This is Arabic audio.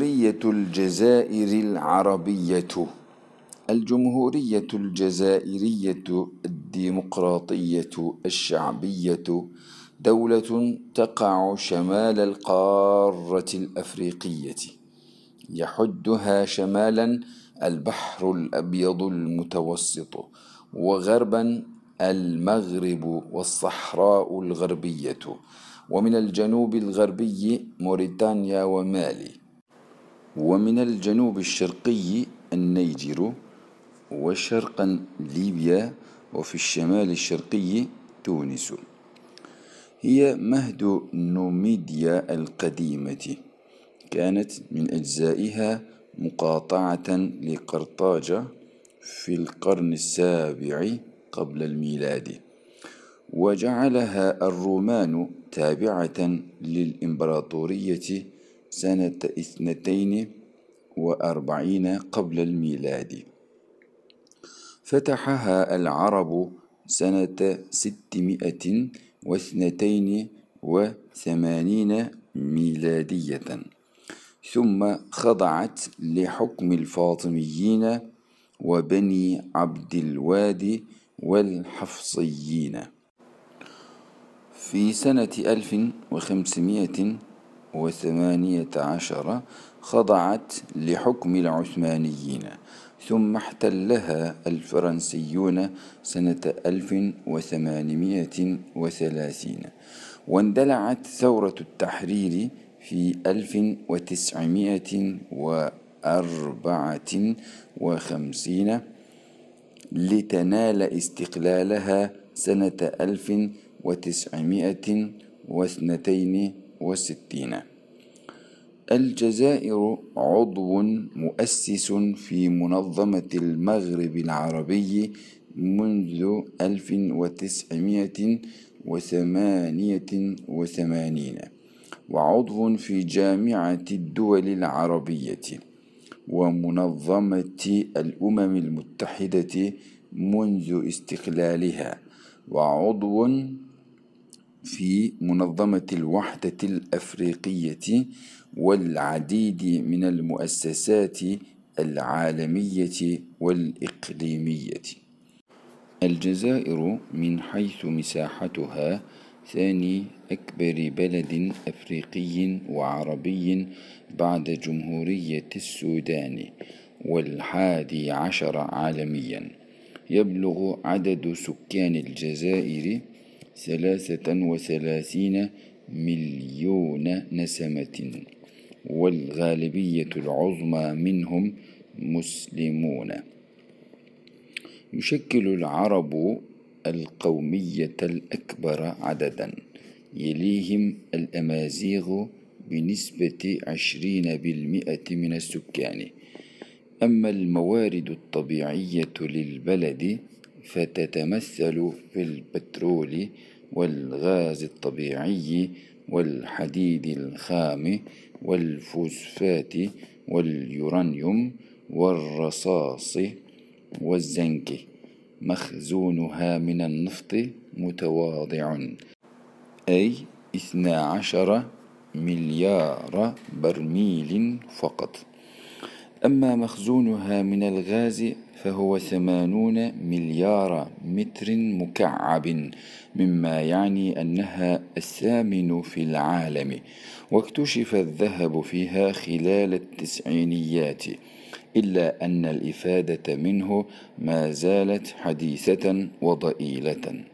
جمهورية الجزائر العربية. الجمهورية الجزائرية الديمقراطية الشعبية دولة تقع شمال القارة الأفريقية. يحدها شمالا البحر الأبيض المتوسط وغربا المغرب والصحراء الغربية. ومن الجنوب الغربي موريتانيا ومالي. ومن الجنوب الشرقي النيجر وشرقا ليبيا وفي الشمال الشرقي تونس. هي مهد نوميديا القديمة. كانت من أجزائها مقاطعة لقرطاجة في القرن السابع قبل الميلاد. وجعلها الرومان تابعة للإمبراطورية سنة اثنتين وأربعين قبل الميلاد. فتحها العرب سنة ستمائة واثنتين وثمانين ميلادية. ثم خضعت لحكم الفاطميين وبني عبد الوادي والحفصيين. في سنة ألف وخمسمائة وثمانية عشر خضعت لحكم العثمانيين ثم احتلها الفرنسيون سنة ألف وثمانمائة وثلاثين واندلعت ثورة التحرير في ألف وتسعمائة وأربعة وخمسين لتنال استقلالها سنة ألف وتسعمائة واثنتين وستين. الجزائر عضو مؤسس في منظمة المغرب العربي منذ ألف وتسعمائة وثمانية وثمانين وعضو في جامعة الدول العربية ومنظمة الأمم المتحدة منذ استقلالها وعضو في منظمة الوحدة الأفريقية والعديد من المؤسسات العالمية والإقليمية. الجزائر من حيث مساحتها ثاني أكبر بلد أفريقي وعربي بعد جمهورية السودان والحادي عشر عالميا. يبلغ عدد سكان الجزائر ثلاثة وثلاثين مليون نسمة والغالبية العظمى منهم مسلمون. يشكل العرب القومية الأكبر عددا يليهم الأمازيغ بنسبة عشرين بالمئة من السكان. أما الموارد الطبيعية للبلد فتتمثل في البترول والغاز الطبيعي والحديد الخام والفوسفات واليورانيوم والرصاص والزنك. مخزونها من النفط متواضع. أي اثنا عشر مليار برميل فقط. أما مخزونها من الغاز فهو ثمانون مليار متر مكعب مما يعني أنها الثامن في العالم واكتشف الذهب فيها خلال التسعينيات إلا أن الإفادة منه ما زالت حديثة وضئيلة.